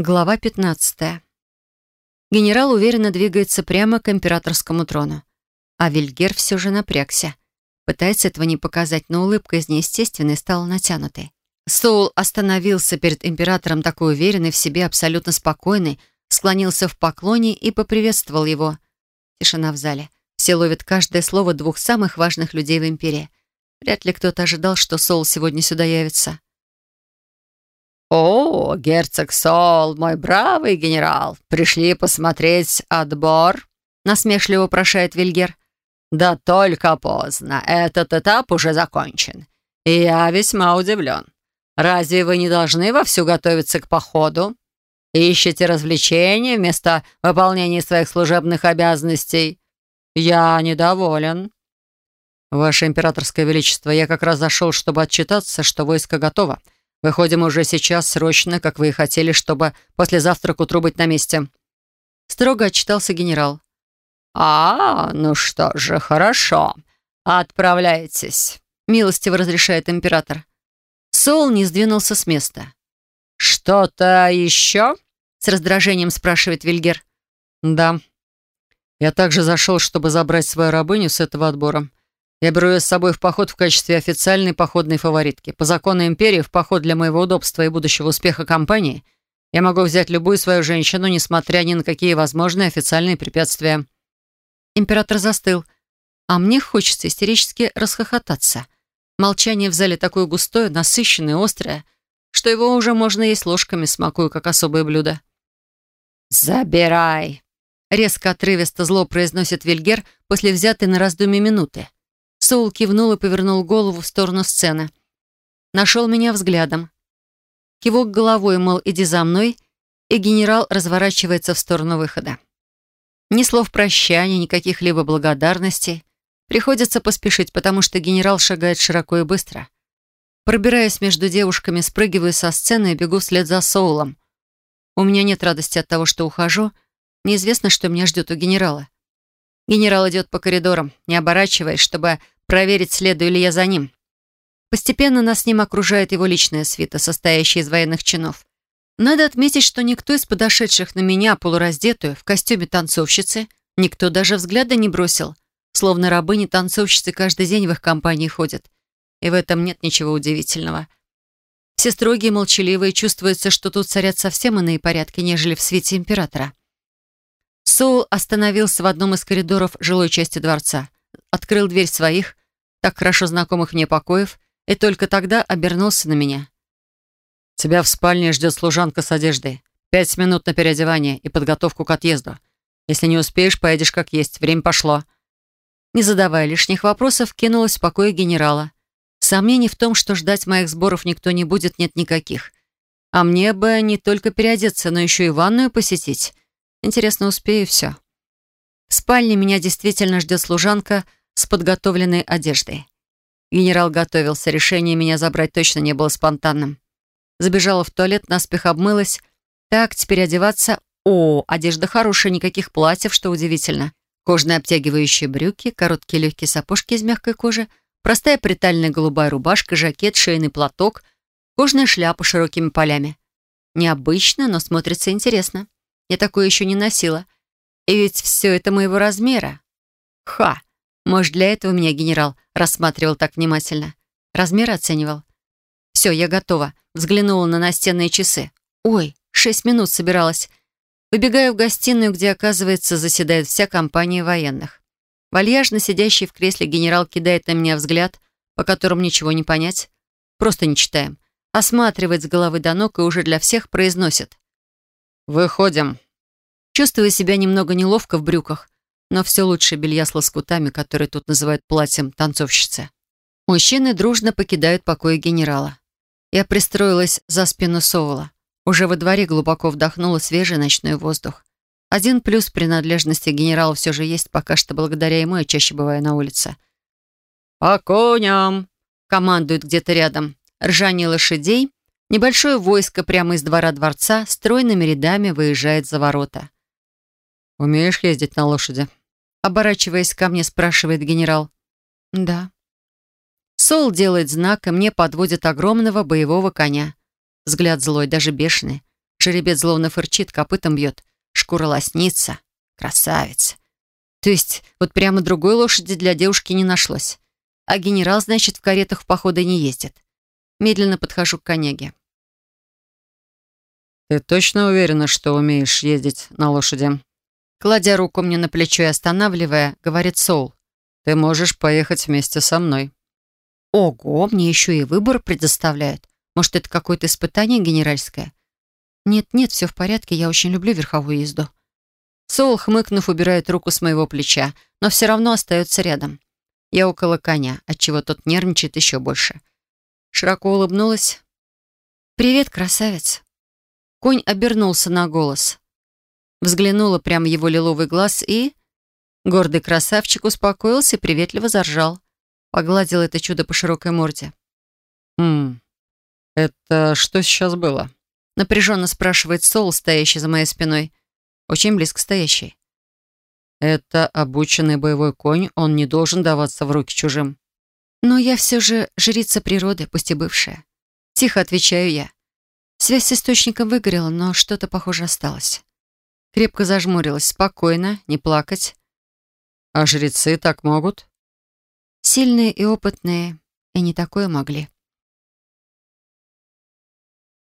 Глава 15. Генерал уверенно двигается прямо к императорскому трону. А Вильгер все же напрягся. Пытается этого не показать, но улыбка из неестественной стала натянутой. Соул остановился перед императором такой уверенный в себе, абсолютно спокойный, склонился в поклоне и поприветствовал его. Тишина в зале. Все ловят каждое слово двух самых важных людей в империи. Вряд ли кто-то ожидал, что Соул сегодня сюда явится. «О, герцог Сол, мой бравый генерал, пришли посмотреть отбор?» насмешливо прошает Вильгер. «Да только поздно. Этот этап уже закончен. И я весьма удивлен. Разве вы не должны вовсю готовиться к походу? Ищете развлечения вместо выполнения своих служебных обязанностей? Я недоволен». «Ваше императорское величество, я как раз зашел, чтобы отчитаться, что войско готово. Выходим уже сейчас, срочно, как вы и хотели, чтобы послезавтра к утру быть на месте». Строго отчитался генерал. «А, ну что же, хорошо. Отправляйтесь», — милостиво разрешает император. Сол не сдвинулся с места. «Что-то еще?» — с раздражением спрашивает Вильгер. «Да. Я также зашел, чтобы забрать свою рабыню с этого отбора. Я беру ее с собой в поход в качестве официальной походной фаворитки. По закону империи, в поход для моего удобства и будущего успеха компании, я могу взять любую свою женщину, несмотря ни на какие возможные официальные препятствия». Император застыл, а мне хочется истерически расхохотаться. Молчание в зале такое густое, насыщенное, острое, что его уже можно есть ложками, смакуя, как особое блюдо. «Забирай!» Резко отрывисто зло произносит Вильгер после взятой на раздумье минуты. Соул кивнул и повернул голову в сторону сцены. Нашел меня взглядом. Кивок головой, мол, иди за мной, и генерал разворачивается в сторону выхода. Ни слов прощания, никаких либо благодарностей. Приходится поспешить, потому что генерал шагает широко и быстро. Пробираясь между девушками, спрыгиваю со сцены и бегу вслед за Соулом. У меня нет радости от того, что ухожу. Неизвестно, что меня ждет у генерала. Генерал идет по коридорам, не оборачиваясь, чтобы проверить, следую ли я за ним. Постепенно нас с ним окружает его личная свита, состоящая из военных чинов. Надо отметить, что никто из подошедших на меня, полураздетую, в костюме танцовщицы, никто даже взгляда не бросил, словно рабыни-танцовщицы каждый день в их компании ходят. И в этом нет ничего удивительного. Все строгие, молчаливые, чувствуется, что тут царят совсем иные порядки, нежели в свете императора. Соул остановился в одном из коридоров жилой части дворца, открыл дверь своих, так хорошо знакомых мне покоев, и только тогда обернулся на меня. «Тебя в спальне ждет служанка с одеждой. Пять минут на переодевание и подготовку к отъезду. Если не успеешь, поедешь как есть. Время пошло». Не задавая лишних вопросов, кинулась в покое генерала. Сомнений в том, что ждать моих сборов никто не будет, нет никаких. А мне бы не только переодеться, но еще и ванную посетить. Интересно, успею все. В спальне меня действительно ждет служанка с подготовленной одеждой. Генерал готовился, решение меня забрать точно не было спонтанным. Забежала в туалет, наспех обмылась. Так, теперь одеваться. О, одежда хорошая, никаких платьев, что удивительно. Кожные обтягивающие брюки, короткие легкие сапожки из мягкой кожи, простая притальная голубая рубашка, жакет, шейный платок, кожаная шляпа с широкими полями. Необычно, но смотрится интересно. Я такое еще не носила. И ведь все это моего размера. Ха! Может, для этого меня генерал рассматривал так внимательно. Размер оценивал. Все, я готова. Взглянула на настенные часы. Ой, шесть минут собиралась. Выбегаю в гостиную, где, оказывается, заседает вся компания военных. Вальяжно сидящий в кресле генерал кидает на меня взгляд, по которому ничего не понять. Просто не читаем. Осматривает с головы до ног и уже для всех произносит. «Выходим». Чувствую себя немного неловко в брюках, но все лучше белья с лоскутами, которые тут называют платьем танцовщицы. Мужчины дружно покидают покои генерала. Я пристроилась за спину Соула. Уже во дворе глубоко вдохнула свежий ночной воздух. Один плюс принадлежности генерала все же есть, пока что благодаря ему я чаще бываю на улице. «По коням!» — командует где-то рядом. Ржание лошадей Небольшое войско прямо из двора дворца стройными рядами выезжает за ворота. «Умеешь ездить на лошади?» Оборачиваясь ко мне, спрашивает генерал. «Да». Сол делает знак, и мне подводит огромного боевого коня. Взгляд злой, даже бешеный. Жеребец словно фырчит, копытом бьет. Шкура лоснится. Красавец. То есть вот прямо другой лошади для девушки не нашлось. А генерал, значит, в каретах в походы не ездит. Медленно подхожу к коняге. «Ты точно уверена, что умеешь ездить на лошади?» Кладя руку мне на плечо и останавливая, говорит Соул. «Ты можешь поехать вместе со мной». Ого, мне еще и выбор предоставляют. Может, это какое-то испытание генеральское? Нет-нет, все в порядке, я очень люблю верховую езду. Соул, хмыкнув, убирает руку с моего плеча, но все равно остается рядом. Я около коня, отчего тот нервничает еще больше. Широко улыбнулась. «Привет, красавец!» Конь обернулся на голос. Взглянула прямо в его лиловый глаз и... Гордый красавчик успокоился и приветливо заржал. Погладил это чудо по широкой морде. «Хм, это что сейчас было?» Напряженно спрашивает Сол, стоящий за моей спиной. Очень близко стоящий. «Это обученный боевой конь, он не должен даваться в руки чужим». «Но я все же жрица природы, пусть и бывшая». Тихо отвечаю я. Связь с источником выгорела, но что-то, похоже, осталось. Крепко зажмурилась, спокойно, не плакать. «А жрецы так могут?» Сильные и опытные и не такое могли.